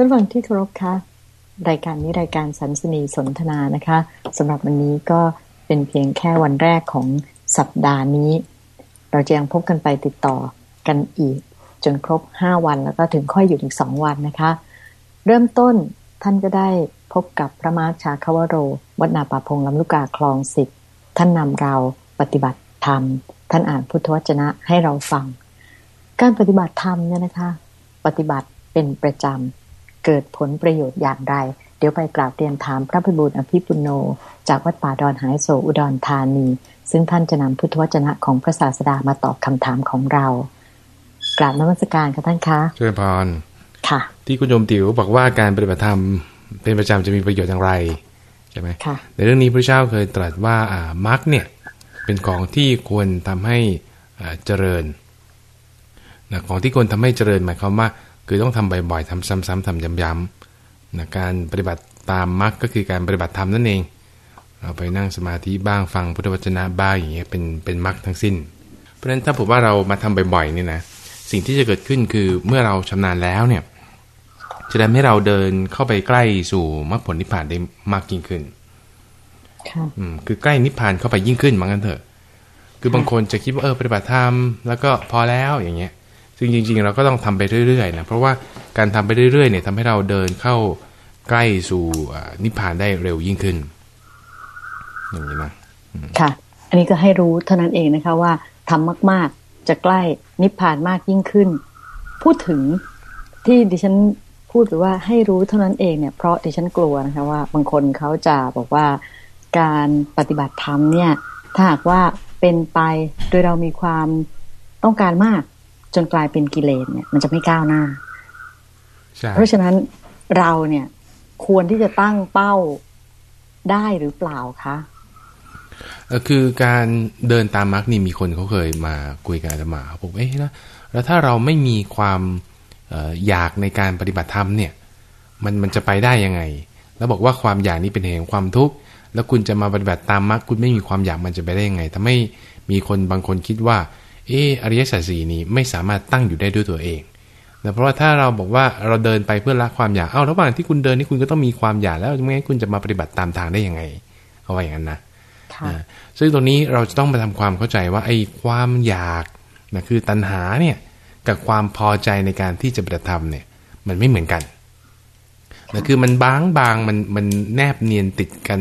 ท่านฟังที่เคารพคะรายการนี้รายการสันสนีสนทนานะคะสำหรับวันนี้ก็เป็นเพียงแค่วันแรกของสัปดาห์นี้ เราจะยังพบกันไปติดต่อกันอีก จนครบห้าวันแล้วก็ถึงค่อยหยุดอีกสองวันนะคะ เริ่มต้นท่านก็ได้พบกับพระมาชาคาวโร วัดนาป่าพงลำลูกกาคลองสิบท่านนำเราปฏิบัติธรรม ท่านอ่านพุทธวจนะให้เราฟัง การปฏิบัติธรรมเนี่ยนะคะ ปฏิบัติเป็นประจำ เกิดผลประโยชน์อย่างไร เดี๋ยวไปกราบเรียนถามพระพิบูลอภิปุโน จากวัดป่าดอนหายโศอุดรธานี ซึ่งท่านจะนำพุทธวจนะของพระศาสดามาตอบคำถามของเรา กราบนมัสการค่ะท่านคะเชิญพรค่ะ ที่คุณโยมติ๋วบอกว่าการปฏิบัติธรรมเป็นประจำจะมีประโยชน์อย่างไรใช่ไหมค่ะในเรื่องนี้พระเจ้าเคยตรัสว่าอ่ามรรคเนี่ยเป็นของที่ควรทำให้อ่าเจริญนะของที่ควรทำให้เจริญหมายความว่า คือต้องทำบ่อยๆทำซ้ำๆทำย้ำๆนะการปฏิบัติตามมรรคก็คือการปฏิบัติธรรมนั่นเอง เราไปนั่งสมาธิบ้างฟังพุทธวจนะบ้างอย่างเงี้ยเป็นเป็นมรรคทั้งสิ้น เพราะฉะนั้นถ้าผมว่าเรามาทำบ่อยๆเนี่ยนะสิ่งที่จะเกิดขึ้นคือเมื่อเราชำนาญแล้วเนี่ยจะทำให้เราเดินเข้าไปใกล้สู่มรรคผลนิพพานได้มากยิ่งขึ้นค่ะอืมคือใกล้นิพพานเข้าไปยิ่งขึ้นเหมือนกันเถอะ คือบางคนจะคิดว่าเออปฏิบัติธรรมแล้วก็พอแล้วอย่างเงี้ย ซึ่งจริง ๆ เราก็ต้องทำไปเรื่อยๆนะเพราะว่าการทำไปเรื่อยๆเนี่ยทำให้เราเดินเข้าใกล้สู่นิพพานได้เร็วยิ่งขึ้น อย่างนี้นะค่ะ อันนี้ก็ให้รู้เท่านั้นเองนะคะว่าทำมาก ๆ จะใกล้นิพพานมากยิ่งขึ้น พูดถึงที่ดิฉันพูดไปว่าให้รู้เท่านั้นเองเนี่ยเพราะดิฉันกลัวนะคะว่า บางคนเขาจะบอกว่าการปฏิบัติธรรมเนี่ย ถ้าหากว่าเป็นไปโดยเรามีความต้องการมาก จนกลายเป็นกิเลสเนี่ย มันจะไม่ก้าวหน้าใช่เพราะฉะนั้นเราเนี่ย ควรที่จะตั้งเป้าได้หรือเปล่าคะเออคือการเดินตามมรรคนี่มีคนเขาเคยมาคุยกับอาตมาผมเอ๊ะแล้วแล้วถ้าเราไม่มีความเอ่ออยากในการปฏิบัติธรรมเนี่ย มันมันจะไปได้ยังไง แล้วบอกว่าความอยากนี้เป็นเหตุแห่งความทุกข์แล้วคุณจะมาปฏิบัติตามมรรคคุณไม่มีความอยากมันจะไปได้ยังไงทำให้มีคนบางคนคิดว่า เอออริยสัจสี่นี้ไม่สามารถตั้งอยู่ได้ด้วยตัวเองนะเพราะว่าถ้าเราบอกว่าเราเดินไปเพื่อละความอยาก เอ้าระหว่างที่คุณเดินนี่คุณก็ต้องมีความอยากแล้วไม่งั้นคุณจะมาปฏิบัติตามทางได้ยังไงเขาว่าอย่างนั้นนะค่ะอ่าซึ่งตรงนี้เราจะต้องมาทำความเข้าใจว่าไอ้ความอยากนะคือตัณหาเนี่ยกับความพอใจในการที่จะปฏิบัติธรรมเนี่ยมันไม่เหมือนกันนะคือมันบางบางมันมันแนบเนียนติดกัน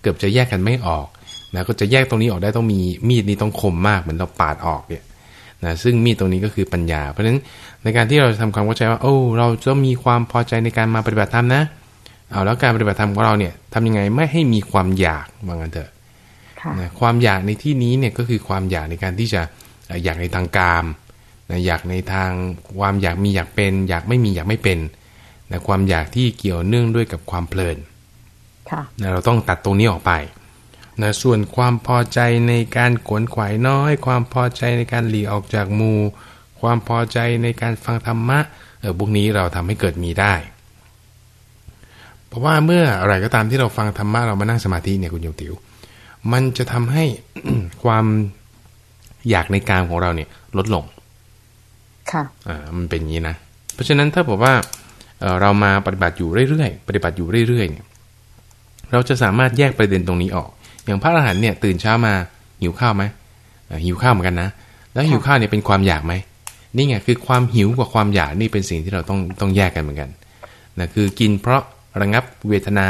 เกือบจะแยกกันไม่ออก นะก็จะแยกตรงนี้ออกได้ต้องมีมีดนี้ต้องคมมากเหมือนเราปาดออกเนี่ยนะซึ่งมีดตรงนี้ก็คือปัญญา เพราะฉะนั้นในการที่เราจะทำความเข้าใจว่าโอ้เราจะมีความพอใจในการมาปฏิบัติธรรมนะเอาแล้วการปฏิบัติธรรมของเราเนี่ยทำยังไงไม่ให้มีความอยากว่างั้นเถอะค่ะนะความอยากในที่นี้เนี่ยก็คือความอยากในการที่จะเอ่ออยากในทางกามนะอยากในทางความอยากมีอยากเป็น อยากไม่มีอยากไม่เป็นนะความอยากที่เกี่ยวเนื่องด้วยกับความเพลินค่ะนะเราต้องตัดตรงนี้ออกไป นะส่วนความพอใจในการขวนขวายน้อย ความพอใจในการหลีกออกจากหมู่ความพอใจในการฟังธรรมะเออพวกนี้เราทำให้เกิดมีได้ เพราะว่าเมื่ออะไรก็ตามที่เราฟังธรรมะเรามานั่งสมาธิเนี่ยคุณโยมติวมันจะทำให้ความอยากในกามของเราเนี่ยลดลง ค่ะ อ่า มันเป็นอย่างนี้นะ เพราะฉะนั้นถ้าบอกว่าเอ่อเรามาปฏิบัติอยู่เรื่อยๆ ปฏิบัติอยู่เรื่อยๆ เนี่ย เราจะสามารถแยกประเด็นตรงนี้ออก อย่างพระอรหันต์เนี่ยตื่นเช้ามาหิวข้าวไหมอ่าหิวข้าวเหมือนกันนะ แล้วหิวข้าวเนี่ยเป็นความอยากไหมนี่ไงคือความหิวกับความอยากนี่เป็นสิ่งที่เราต้องต้องแยกกันเหมือนกันนะคือกินเพราะระงับเวทนา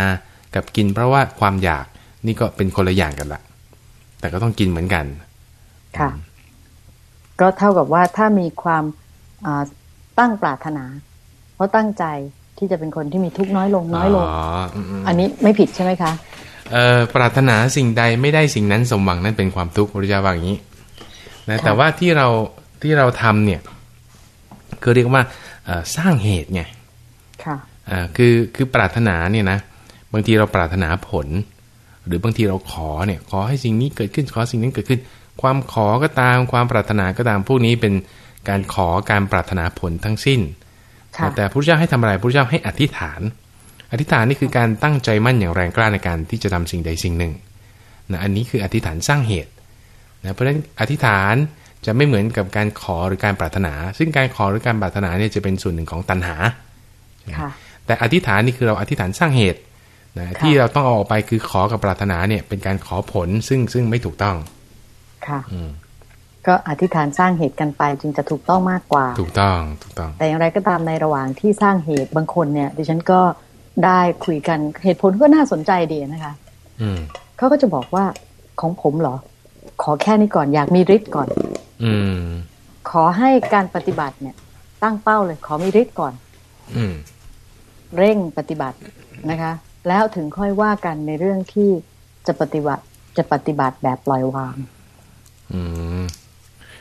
กับกินเพราะว่าความอยากนี่ก็เป็นคนละอย่างกันละแต่ก็ต้องกินเหมือนกัน ค่ะ ก็เท่ากับว่าถ้ามีความอ่าตั้งปรารถนา เพราะตั้งใจที่จะเป็นคนที่มีทุกข์น้อยลงน้อยลงอ๋ออืมอันนี้ไม่ผิดใช่ไหมคะเอ่อ ปรารถนาสิ่งใดไม่ได้สิ่งนั้นสมหวังนั่นเป็นความทุกข์พระเจ้าว่าอย่างนี้นะค่ะแต่ว่าที่เราที่เราทำเนี่ยคือเรียกว่าเอ่อสร้างเหตุไงค่ะอ่าคือคือปรารถนาเนี่ยนะบางทีเราปรารถนาผล หรือบางทีเราขอเนี่ยขอให้สิ่งนี้เกิดขึ้นขอสิ่งนั้นเกิดขึ้น ความขอก็ตามความปรารถนาก็ตามพวกนี้เป็นการขอการปรารถนาผลทั้งสิ้นค่ะแต่พระพุทธเจ้าให้ทำอะไรพระพุทธเจ้าให้อธิษฐาน อธิษฐานนี่คือการตั้งใจมั่นอย่างแรงกล้าในการที่จะทำสิ่งใดสิ่งหนึ่งนะอันนี้คืออธิษฐานสร้างเหตุนะเพราะฉะนั้นอธิษฐานจะไม่เหมือนกับการขอหรือการปรารถนา ซึ่งการขอหรือการปรารถนาเนี่ยจะเป็นส่วนหนึ่งของตัณหาค่ะแต่อธิษฐานนี่คือเราอธิษฐานสร้างเหตุนะที่เราต้องเอาออกไปคือขอกับปรารถนาเนี่ย เป็นการขอผลซึ่งซึ่งไม่ถูกต้อง ค่ะอืมก็อธิษฐานสร้างเหตุกันไปจึงจะถูกต้องมากกว่า ถูกต้องถูกต้อง แต่อย่างไรก็ตามในระหว่างที่สร้างเหตุบางคนเนี่ยดิฉันก็ ได้คุยกันเหตุผลก็น่าสนใจดีนะคะอืมเขาก็จะบอกว่าของผมเหรอ ขอแค่นี้ก่อนอยากมีฤทธิ์ก่อน อืม ขอให้การปฏิบัติเนี่ย ตั้งเป้าเลย ขอมีฤทธิ์ก่อน อืม เร่งปฏิบัตินะคะ แล้วถึงค่อยว่ากันในเรื่องที่จะปฏิบัติจะปฏิบัติแบบปล่อยวาง อืม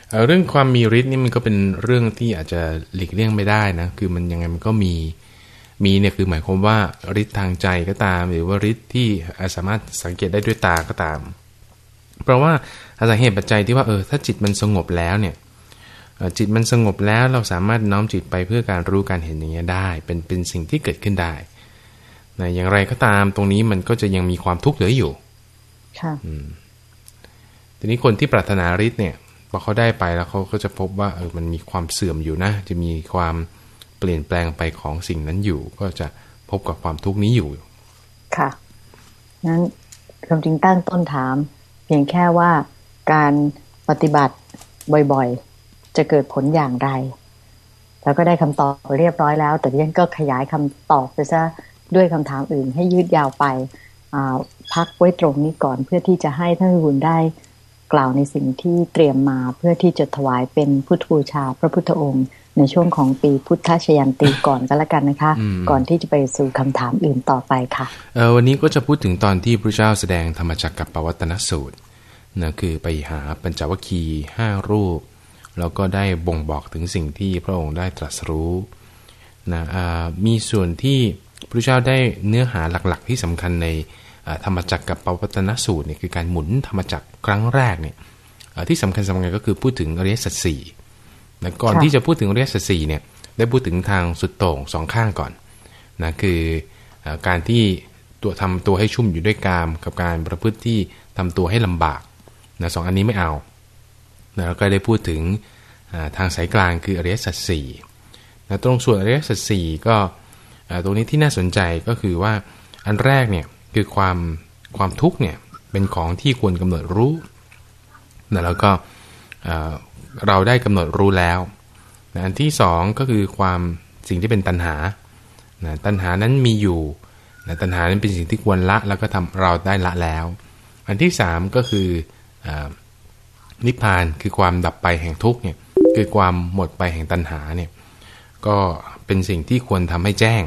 เอ่อเรื่องความมีฤทธิ์นี่มันก็เป็นเรื่องที่อาจจะหลีกเลี่ยงไม่ได้นะ คือมันยังไงมันก็มี มีเนี่ยคือหมายความว่าฤทธิ์ทางใจก็ตาม หรือว่าฤทธิ์ที่สามารถสังเกตได้ด้วยตาก็ตาม เพราะว่าอาศัยเหตุปัจจัยที่ว่าเออถ้าจิตมันสงบแล้วเนี่ยเอ่อจิตมันสงบแล้วเราสามารถน้อมจิตไปเพื่อการรู้การเห็นอย่างเงี้ยได้ เป็นเป็นสิ่งที่เกิดขึ้นได้นะอย่างไรก็ตามตรงนี้มันก็จะยังมีความทุกข์เหลืออยู่ ค่ะทีนี้คนที่ปรารถนาฤทธิ์เนี่ยพอเขาได้ไปแล้วเขาก็จะพบว่าเออมันมีความเสื่อมอยู่นะ จะมีความเปลี่ยนแปลงไปของสิ่งนั้นอยู่ ก็จะพบกับความทุกข์นี้อยู่ ค่ะนั้นความจริงตั้งต้นถาม เพียงแค่ว่าการปฏิบัติบ่อยๆ จะเกิดผลอย่างไร แล้วก็ได้คำตอบเรียบร้อยแล้ว แต่ดิฉันก็ขยายคำตอบไปซะด้วยคำถามอื่นให้ยืดยาวไปพักไว้ตรงนี้ก่อนเพื่อที่จะให้ท่านบุญได้กล่าวในสิ่งที่เตรียมมาเพื่อที่จะถวายเป็นพุทธบูชาพระพุทธองค์ ในช่วงของปีพุทธชยันตีก่อนก็แล้วกันนะคะอืมก่อนที่จะไปสู่คำถามอื่นต่อไปค่ะเออวันนี้ก็จะพูดถึงตอนที่พระเจ้าแสดงธรรมจักรกับปวัตนสูตรนะคือไปหาปัญจวัคคีย์ห้ารูปแล้วก็ได้บ่งบอกถึงสิ่งที่พระองค์ได้ตรัสรู้นะอ่ามีส่วนที่พระเจ้าได้เนื้อหาหลักๆ ที่สำคัญในอ่าธรรมจักรกับปวัตนสูตรเนี่ยคือการหมุนธรรมจักรครั้งแรกเนี่ยอ่าที่สำคัญสำคัญก็คือพูดถึงอริยสัจสี่ นะก่อนที่จะพูดถึงอริยสัจสี่เนี่ยได้พูดถึงทางสุดโต่งสองข้างก่อนนะคือการที่ตัวทำตัวให้ชุ่มอยู่ด้วยกาม กับการประพฤติที่ทำตัวให้ลำบากนะสองอันนี้ไม่เอานะแล้วก็ได้พูดถึงทางสายกลางคืออริยสัจสี่นะตรงส่วนอริยสัจสี่ก็ตรงนี้ที่น่าสนใจก็คือว่าอันแรกเนี่ยคือความความทุกข์เนี่ยเป็นของที่ควรกำหนดรู้นะแล้วก็ เราได้กำหนดรู้แล้วนะอันที่สองก็คือความสิ่งที่เป็นตัณหานะตัณหานั้นมีอยู่นะตัณหานั้นเป็นสิ่งที่ควรละแล้วก็ทำเราได้ละแล้ว อันที่สามก็คืออนิพพานคือความดับไปแห่งทุกข์เนี่ยคือความหมดไปแห่งตัณหาเนี่ยก็เป็นสิ่งที่ควรทำให้แจ้ง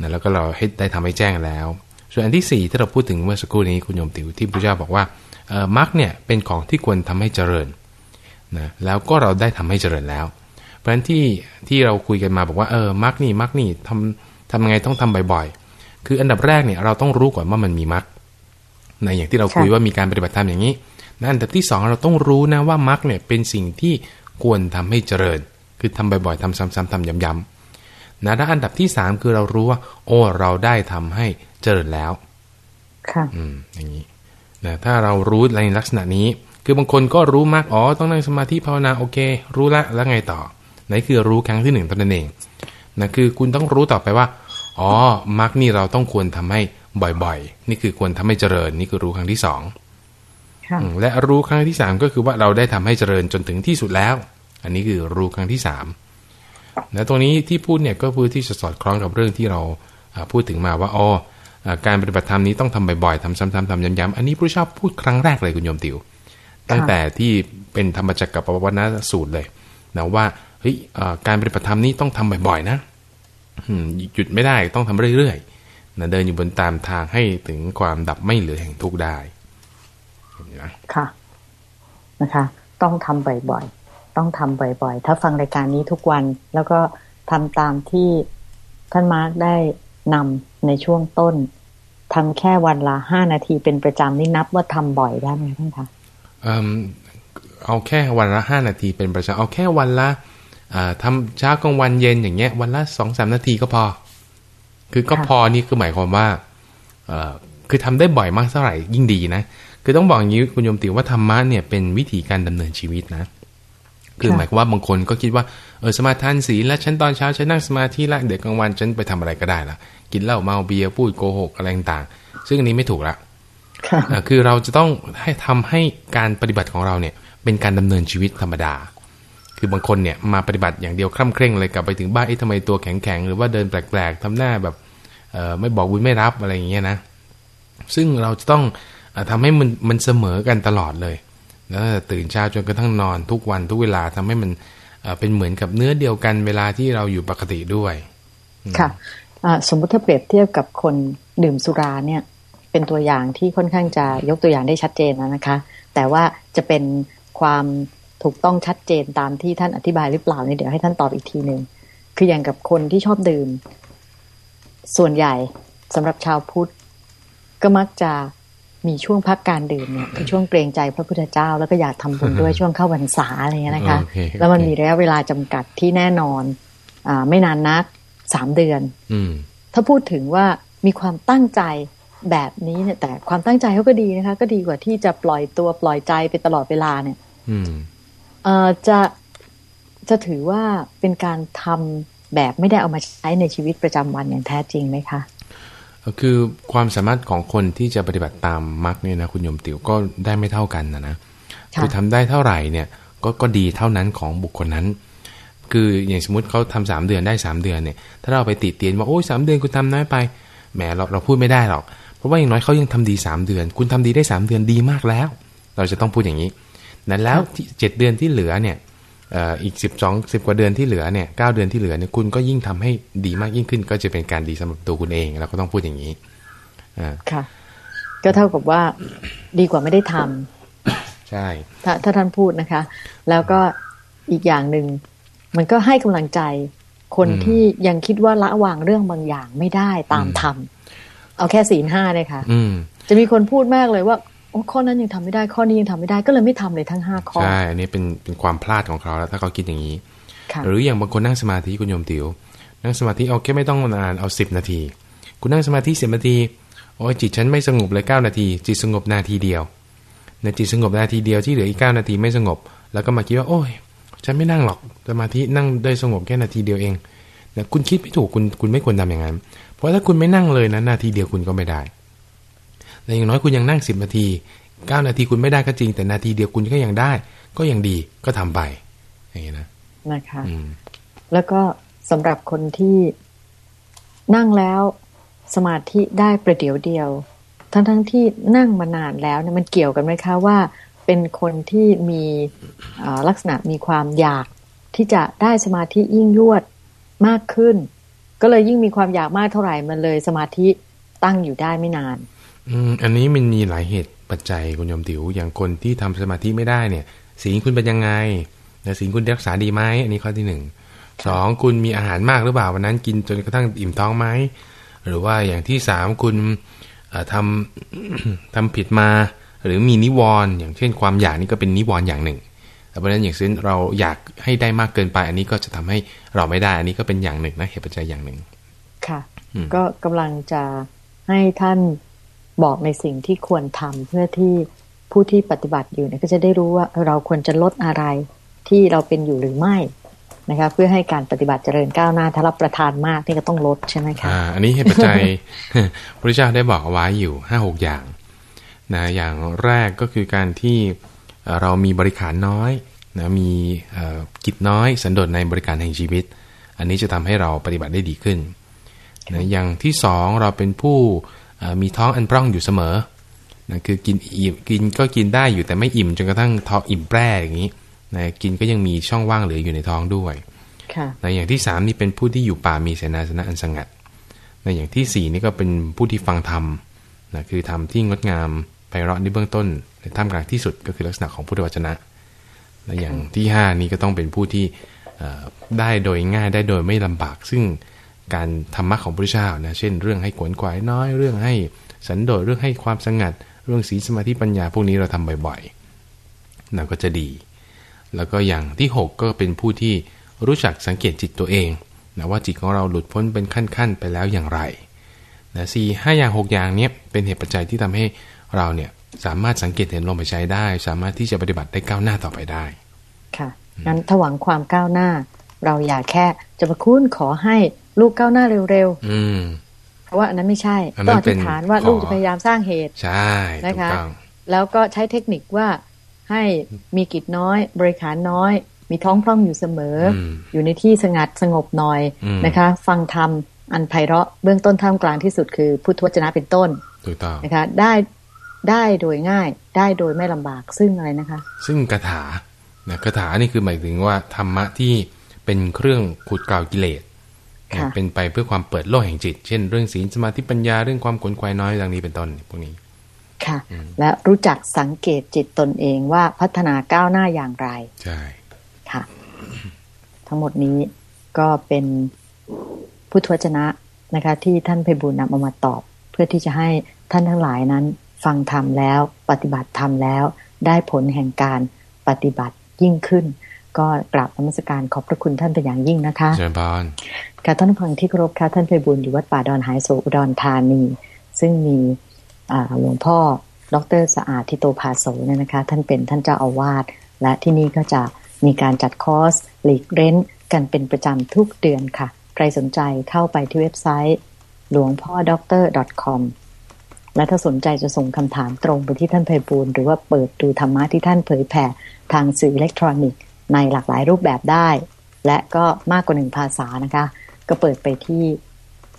นะแล้วก็เราให้ได้ทำให้แจ้งแล้ว ส่วนอันที่สี่ที่เราพูดถึงเมื่อสักครู่นี้คุณโยมติวที่พระเจ้าบอกว่ามรรคเนี่ยเป็นของที่ควรทำให้เจริญ นะแล้วก็เราได้ทำให้เจริญแล้ว เพราะฉะนั้นที่ที่เราคุยกันมาบอกว่าเออมรรคนี่มรรคนี่ทำทำยังไงต้องทำบ่อยๆ คืออันดับแรกเนี่ยเราต้องรู้ก่อนว่ามันมีมรรคในอย่างที่เราคุยค่ะว่ามีการปฏิบัติธรรมอย่างนี้นะอันดับที่สองเราต้องรู้นะว่ามรรคเนี่ยเป็นสิ่งที่ควรทำให้เจริญ คือทำบ่อยๆทำซ้ำๆทำย้ำๆนะแล้วอันดับที่สามคือเรารู้ว่า โอ้เราได้ทำให้เจริญแล้ว ค่ะ อืมอย่างนี้นะถ้าเรารู้ในลักษณะนี้ คือบางคนก็รู้มากอ๋อต้องนั่งสมาธิภาวนาโอเค รู้ละแล้วไงต่อไหนคือรู้ครั้งที่หนึ่งเท่านั้นเองนะคือคุณต้องรู้ต่อไปว่าอ๋อมรรคนี่เราต้องควรทำให้บ่อยๆ นี่คือควรทำให้เจริญนี่คือรู้ครั้งที่สองค่ะอืมและรู้ครั้งที่สามก็คือว่าเราได้ทำให้เจริญจนถึงที่สุดแล้ว อันนี้คือรู้ครั้งที่สามนะตรงนี้ที่พูดเนี่ยก็เพื่อที่จะสอดคล้องกับเรื่องที่เราอ่าพูดถึงมาว่าอ๋ออ่าการปฏิบัติธรรมนี้ต้องทำบ่อยๆทำซ้ำๆทำย้ำๆอันนี้พระเจ้าพูดครั้งแรกเลยคุณโยมติว ตั้งแต่ที่เป็นธรรมจักรกับปวัตนสูตรเลยนะว่าเฮ้ยเอ่อการปฏิบัติธรรมนี้ต้องทำบ่อยๆนะอืมหยุดไม่ได้ต้องทำเรื่อยๆนะเดินอยู่บนตามทางให้ถึงความดับไม่เหลือแห่งทุกข์ได้เห็นไหมค่ะนะคะ ต้องทำบ่อยๆต้องทำบ่อยๆ ถ้าฟังรายการนี้ทุกวันแล้วก็ทำตามที่ท่านมาร์กได้นำในช่วงต้นทำแค่วันละห้านาทีเป็นประจำนี่นับว่าทำบ่อยได้ไหมท่านคะ เอิ่มเอาแค่วันละห้านาทีเป็นประจำเอาแค่วันละอ่าทำเช้ากลางวันเย็นอย่างเงี้ย วันละสองสามนาทีก็พอ คือก็ค่ะพอนี่คือหมายความว่าเอ่อคือทำได้บ่อยมากเท่าไหร่ยิ่งดีนะ คือต้องบอกอย่างนี้คุณโยมติวว่าธรรมะเนี่ยเป็นวิธีการดำเนินชีวิตนะ คือหมายความว่าบางคนก็คิดว่าเออสมาทานศีลแล้วฉันตอนเช้าฉันนั่งสมาธิละเดี๋ยวกลางวันฉันไปทำอะไรก็ได้ละกินเหล้าเมาเบียร์พูดโกหกอะไรต่างๆซึ่งอันนี้ไม่ถูกละ ค่ะอ่าคือเราจะต้องให้ทำให้การปฏิบัติของเราเนี่ย เป็นการดำเนินชีวิตธรรมดา คือบางคนเนี่ยมาปฏิบัติอย่างเดียวคร่ำเคร่งเลยกลับไปถึงบ้านเอ๊ะทำไมตัวแข็งๆหรือว่าเดินแปลกๆทำหน้าแบบเอ่อไม่บอกบุญไม่รับอะไรอย่างเงี้ยนะ ซึ่งเราจะต้องเอ่อทำให้มันมันเสมอกันตลอดเลยแล้วตื่นเช้าจนกระทั่งนอนทุกวันทุกเวลาทำให้มันเอ่อเป็นเหมือนกับเนื้อเดียวกันเวลาที่เราอยู่ปกติด้วย ค่ะอ่าสมมติถ้าเปรียบเทียบกับคนดื่มสุราเนี่ย เป็นตัวอย่างที่ค่อนข้างจะยกตัวอย่างได้ชัดเจนนะนะคะ แต่ว่าจะเป็นความถูกต้องชัดเจนตามที่ท่านอธิบายหรือเปล่าเนี่ยเดี๋ยวให้ท่านตอบอีกทีหนึ่งคืออย่างกับคนที่ชอบดื่ม ส่วนใหญ่สำหรับชาวพุทธ ก็มักจะมีช่วงพักการดื่มเนี่ยคือช่วงเกรงใจพระพุทธเจ้า แล้วก็อยากทำบุญด้วยช่วงเข้าพรรษาอะไรเงี้ยนะคะโอเคโอเคแล้วมันมีระยะเวลาจำกัดที่แน่นอนอาไม่นานนักสามเดือน อืมถ้าพูดถึงว่ามีความตั้งใจ แบบนี้เนี่ย แต่ความตั้งใจเขาก็ดีนะคะ ก็ดีกว่าที่จะปล่อยตัวปล่อยใจไปตลอดเวลาเนี่ยอืมเอ่อจะจะถือว่าเป็นการทำแบบไม่ได้เอามาใช้ในชีวิตประจำวันอย่างแท้จริงไหมคะคือความสามารถของคนที่จะปฏิบัติตามมรรคเนี่ยนะคุณโยมติ๋วก็ได้ไม่เท่ากันนะนะค่ะคือทำได้เท่าไหร่เนี่ยก็ก็ดีเท่านั้นของบุคคลนั้น คืออย่างสมมติเขาทำสามเดือนได้สามเดือนเนี่ย ถ้าเราไปติเตียนว่าโอ้ยสามเดือนคุณทำน้อยไปแหมเราเราพูดไม่ได้หรอก เพราะว่าอย่างน้อยเขายังทำดีสามเดือน คุณทำดีได้สามเดือนดีมากแล้ว เราจะต้องพูดอย่างนี้นั้นแล้วที่เจ็ดเดือนที่เหลือเนี่ยเอ่ออีกสิบสองสิบกว่าเดือนที่เหลือเนี่ยเก้าเดือนที่เหลือเนี่ยคุณก็ยิ่งทำให้ดีมากยิ่งขึ้น ก็จะเป็นการดีสำหรับตัวคุณเองเราก็ต้องพูดอย่างนี้อ่าค่ะ ก็เท่ากับว่าดีกว่าไม่ได้ทำใช่ถ้าถ้าท่านพูดนะคะ แล้วก็อีกอย่างหนึ่งมันก็ให้กำลังใจคนที่ยังคิดว่าละวางเรื่องบางอย่างไม่ได้ตามธรรม เอาแค่ศีลห้าเลยค่ะอืมจะมีคนพูดมากเลยว่าโอ้ข้อนั้นยังทำไม่ได้ข้อนี้ยังทำไม่ได้ก็เลยไม่ทำเลยทั้งห้าข้อใช่อันนี้เป็นเป็นความพลาดของเขาแล้วถ้าเขาคิดอย่างนี้ค่ะหรืออย่างบางคนนั่งสมาธิคุณโยมติว๋วนั่งสมาธิเอาแค่ไม่ต้องนานเอาสิบนาที คุณนั่งสมาธิสิบนาทีโอ้ยจิตฉันไม่สงบเลยเก้านาที จิตสงบนาทีเดียวในจิตสงบนาทีเดียวที่เหลืออีกเก้านาทีไม่สงบ แล้วก็มาคิดว่า โอ้ยฉันไม่นั่งหรอกสมาธินั่งได้สงบแค่นาทีเดียวเอง นะคุณคิดไม่ถูกคุณคุณไม่ควรทำอย่างนั้น เพราะถ้าคุณไม่นั่งเลยนะนาทีเดียวคุณก็ไม่ได้แต่อย่างน้อยคุณยังนั่งสิบนาทีเก้านาทีคุณไม่ได้ก็จริง แต่นาทีเดียวคุณก็ยังได้ ก็ยังดีก็ทำไปอย่างนี้นะนะคะอืมแล้วก็สำหรับคนที่นั่งแล้วสมาธิได้ประเดี๋ยวเดียว ทั้งทั้งๆที่นั่งมานานแล้วเนี่ยมันเกี่ยวกันไหมคะว่า เป็นคนที่มีเอ่อลักษณะมีความอยากที่จะได้สมาธิยิ่งยวด มากขึ้น ก็เลยยิ่งมีความอยากมากเท่าไหร่มันเลยสมาธิตั้งอยู่ได้ไม่นาน อืมอันนี้มันมีหลายเหตุปัจจัยคุณยมติ๋วอย่างคนที่ทำสมาธิไม่ได้เนี่ยศีลคุณเป็นยังไงแต่ศีลคุณรักษาดีไหมอันนี้ข้อที่หนึ่งสองคุณมีอาหารมากหรือเปล่าวันนั้นกินจนกระทั่งอิ่มท้องไหมหรือว่าอย่างที่สามคุณทำทำผิดมา หรือมีนิวรณ์อย่างเช่นความอยากนี่ก็เป็นนิวรณ์อย่างหนึ่ง เพราะฉะนั้นอย่างเช่นเราอยากให้ได้มากเกินไป อันนี้ก็จะทำให้เราไม่ได้ อันนี้ก็เป็นอย่างหนึ่งนะเหตุปัจจัยอย่างหนึ่ง ค่ะอืมก็กำลังจะให้ท่านบอกในสิ่งที่ควรทำเพื่อที่ผู้ที่ปฏิบัติอยู่เนี่ยก็จะได้รู้ว่าเออเราควรจะลดอะไรที่เราเป็นอยู่หรือไม่นะคะเพื่อให้การปฏิบัติเจริญก้าวหน้าถ้ารับประทานมากนี่ก็ต้องลดใช่ไหมคะอ่าอันนี้เหตุปัจจัยพระเจ้าได้บอกเอาไว้อยู่ห้าหกอย่างนะอย่างแรกก็คือการที่ เอ่อเรามีบริขารน้อยนะมีเอ่อกิจน้อยสันโดษในบริการแห่งชีวิต อันนี้จะทำให้เราปฏิบัติได้ดีขึ้นนะอย่างที่สองเราเป็นผู้เอ่อมีท้องอันพร่องอยู่เสมอนะคือกินอิ่มกินก็กินได้อยู่แต่ไม่อิ่มจนกระทั่งท้องอิ่มแปร่อย่างนี้นะกินก็ยังมีช่องว่างเหลืออยู่ในท้องด้วยค่ะนะอย่างที่สามนี่เป็นผู้ที่อยู่ป่ามีเสนาสนะอันสงัดนะอย่างที่สี่นี่ก็เป็นผู้ที่ฟังธรรมนะคือธรรมที่งดงาม ไพเราะในเบื้องต้นในท่ามกลางที่สุดก็คือลักษณะของพุทธวจนะและอย่างที่ห้านี่ก็ต้องเป็นผู้ที่ได้โดยง่ายได้โดยไม่ลำบาก ซึ่งการธรรมะของพระเจ้านะเช่น เรื่องให้ขวนขวายน้อยเรื่องให้สันโดษเรื่องให้ความสงัด เรื่องศีลสมาธิปัญญาพวกนี้เราทำบ่อยๆนะก็จะดี แล้วก็อย่างที่ 6 ก็เป็นผู้ที่รู้จักสังเกตจิตตัวเองนะว่าจิตของเราหลุดพ้นเป็นขั้นๆไปแล้วอย่างไรนะสี่ห้าอย่างหกอย่างเนี้ยเป็นเหตุปัจจัยที่ทำให้ เราเนี่ยสามารถสังเกตเห็นลมหายใจได้ สามารถที่จะปฏิบัติได้ก้าวหน้าต่อไปได้ ค่ะองั้นถ้าหวังความก้าวหน้า เราอย่าแค่จะมาคุ้นขอให้ลูกก้าวหน้าเร็วอืมๆเพราะว่าอันนั้นไม่ใช่อันนั้ต้องนอเป็นธิษฐานว่าขอลูกจะพยายามสร้างเหตุใช่ถูนะกคะต้องแล้วก็ใช้เทคนิคว่าให้มีกิจน้อย บริขารน้อย มีท้องพร่องอยู่เสมอออืมอยู่ในที่สงัดสงบหน่อยอืมนะคะ ฟังธรรมอันไพเราะเบื้องต้นท่ามกลางที่สุดคือพุทธวจนะเป็นต้นถูกต้องนะคะได้ ได้โดยง่าย ได้โดยไม่ลำบากซึ่งอะไรนะคะ ซึ่งคาถานะคาถานี่คือหมายถึงว่าธรรมะที่เป็นเครื่องขุดกล่าวกิเลสค่ะเป็นไปเพื่อความเปิดโลกแห่งจิต เช่น เรื่องศีลสมาธิปัญญาเรื่องความขวนขวายน้อยดังนี้เป็นต้นพวกนี้ ค่ะ และรู้จักสังเกตจิตตนเองว่าพัฒนาก้าวหน้าอย่างไร ใช่ ค่ะ ทั้งหมดนี้ก็เป็นพุทธวจนะนะคะ ที่ท่านไพบูลย์นำเอามาตอบ เพื่อที่จะให้ท่านทั้งหลายนั้น ฟังธรรมแล้ว ปฏิบัติธรรมแล้ว ได้ผลแห่งการปฏิบัติยิ่งขึ้น ก็กราบนมัสการขอบพระคุณท่านเป็นอย่างยิ่งนะคะเจริญพรค่ะท่านผู้ฟังที่เคารพค่ะท่านไพบุญอยู่วัดป่าดอนหายโศกอุดรธานี ซึ่งมีอ่าหลวงพ่อดรสะอาดทิโตภาโสเนี่ยนะคะ ท่านเป็นท่านเจ้าอาวาสและที่นี่ก็จะมีการจัดคอร์สหลีกเร้นกันเป็นประจำทุกเดือนค่ะ ใครสนใจเข้าไปที่เว็บไซต์ หลวงพ่อด็อกเตอร์ .com และถ้าสนใจจะส่งคำถามตรงไปที่ท่านไพบูลย์หรือว่าเปิดดูธรรมะที่ท่านเผยแผ่ทางสื่ออิเล็กทรอนิกส์ในหลากหลายรูปแบบได้ และก็มากกว่าหนึ่งภาษานะคะ ก็เปิดไปที่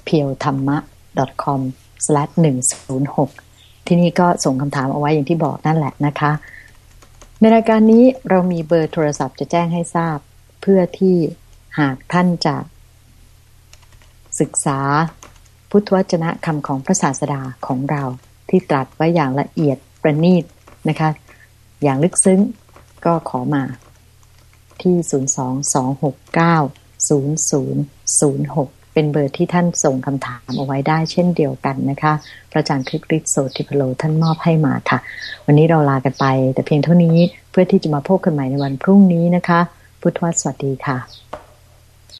p e e l t h a m m a .com/106 ที่นี่ก็ส่งคำถามเอาไว้อย่างที่บอกนั่นแหละนะคะ ในรายการนี้เรามีเบอร์โทรศัพท์จะแจ้งให้ทราบ เพื่อที่หากท่านจะ ศึกษา พุทธวจนะคำของพระศาสดาของเราที่ตรัสไว้อย่างละเอียดประณีตนะคะ อย่างลึกซึ้งก็ขอมาที่ 022690006 เป็นเบอร์ที่ท่านส่งคำถามเอาไว้ได้เช่นเดียวกันนะคะ พระอาจารย์คริกฤทธิ์โสติพโลท่านมอบให้มาค่ะ วันนี้เราลากันไป แต่เพียงเท่านี้เพื่อที่จะมาพบกันใหม่ในวันพรุ่งนี้นะคะ พุทธวสวัสดีค่ะ